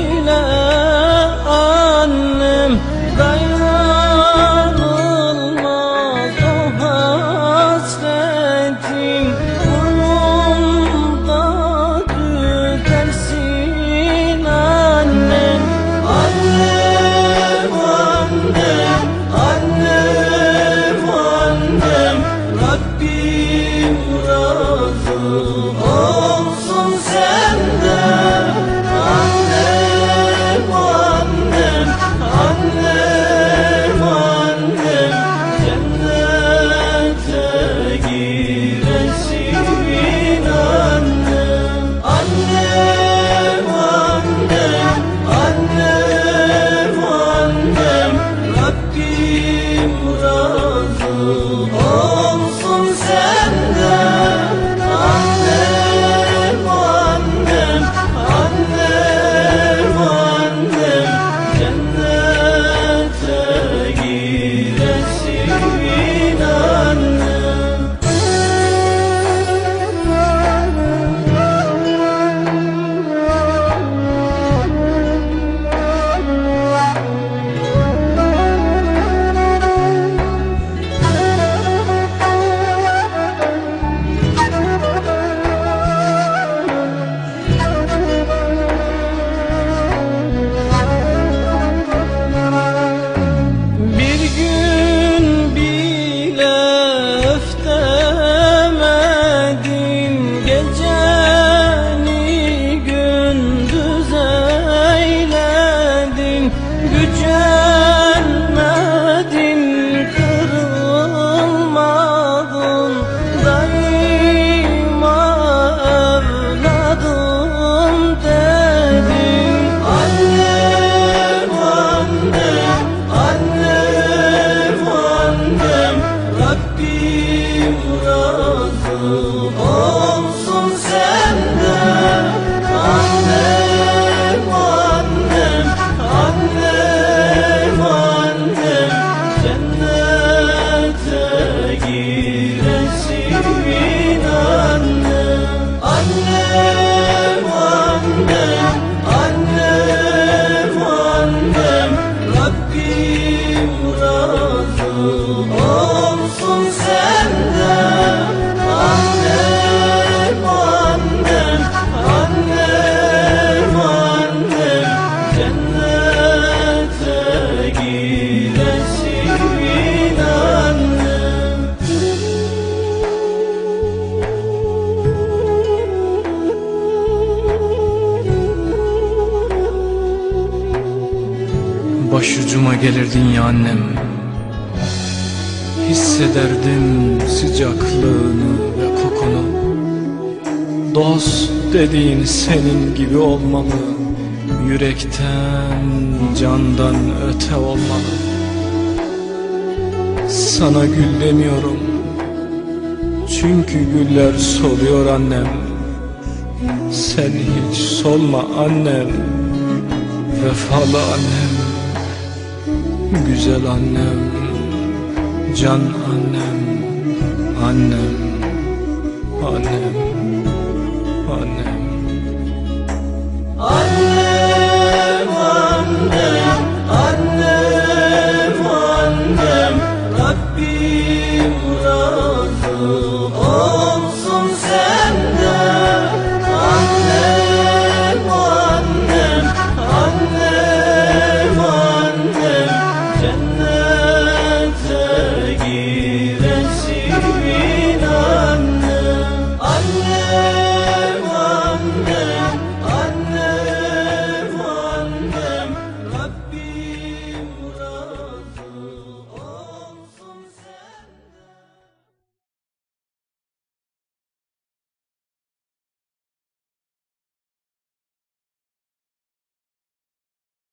söyle annem dayı que te Başucuma gelirdin ya annem. Hissederdim sıcaklığını ve kokunu. Dost dediğin senin gibi olmalı. Yürekten, candan öte olmalı. Sana gül demiyorum. Çünkü güller soluyor annem. Sen hiç solma annem. Vefalı annem Güzel annem? Can annem Annem Annem Annem